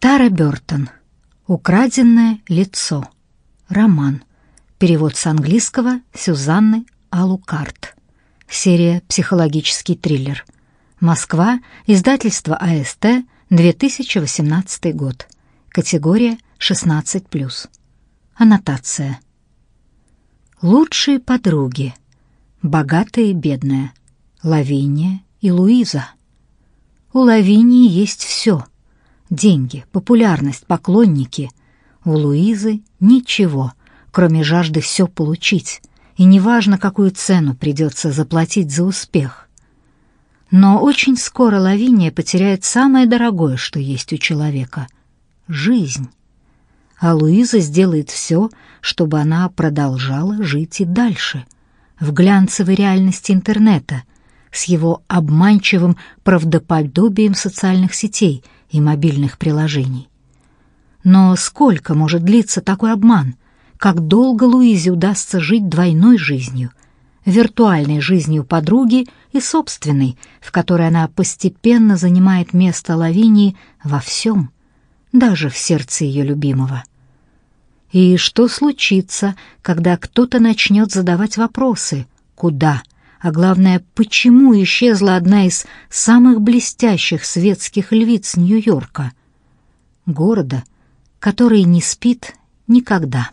Тара Бёртон. Украденное лицо. Роман. Перевод с английского Сюзанны Алукарт. Серия «Психологический триллер». Москва. Издательство АСТ. 2018 год. Категория 16+. Аннотация. Лучшие подруги. Богатая и бедная. Лавиния и Луиза. У Лавинии есть все. Деньги, популярность, поклонники. У Луизы ничего, кроме жажды все получить. И неважно, какую цену придется заплатить за успех. Но очень скоро Лавиния потеряет самое дорогое, что есть у человека — жизнь. А Луиза сделает все, чтобы она продолжала жить и дальше, в глянцевой реальности интернета, с его обманчивым правдоподобием социальных сетей и мобильных приложений. Но сколько может длиться такой обман? Как долго Луизе удастся жить двойной жизнью? Виртуальной жизнью подруги и собственной, в которой она постепенно занимает место Лавинии во всем, даже в сердце ее любимого. И что случится, когда кто-то начнет задавать вопросы «Куда?», а главное, почему исчезла одна из самых блестящих светских львиц Нью-Йорка? Города, который не спит никогда.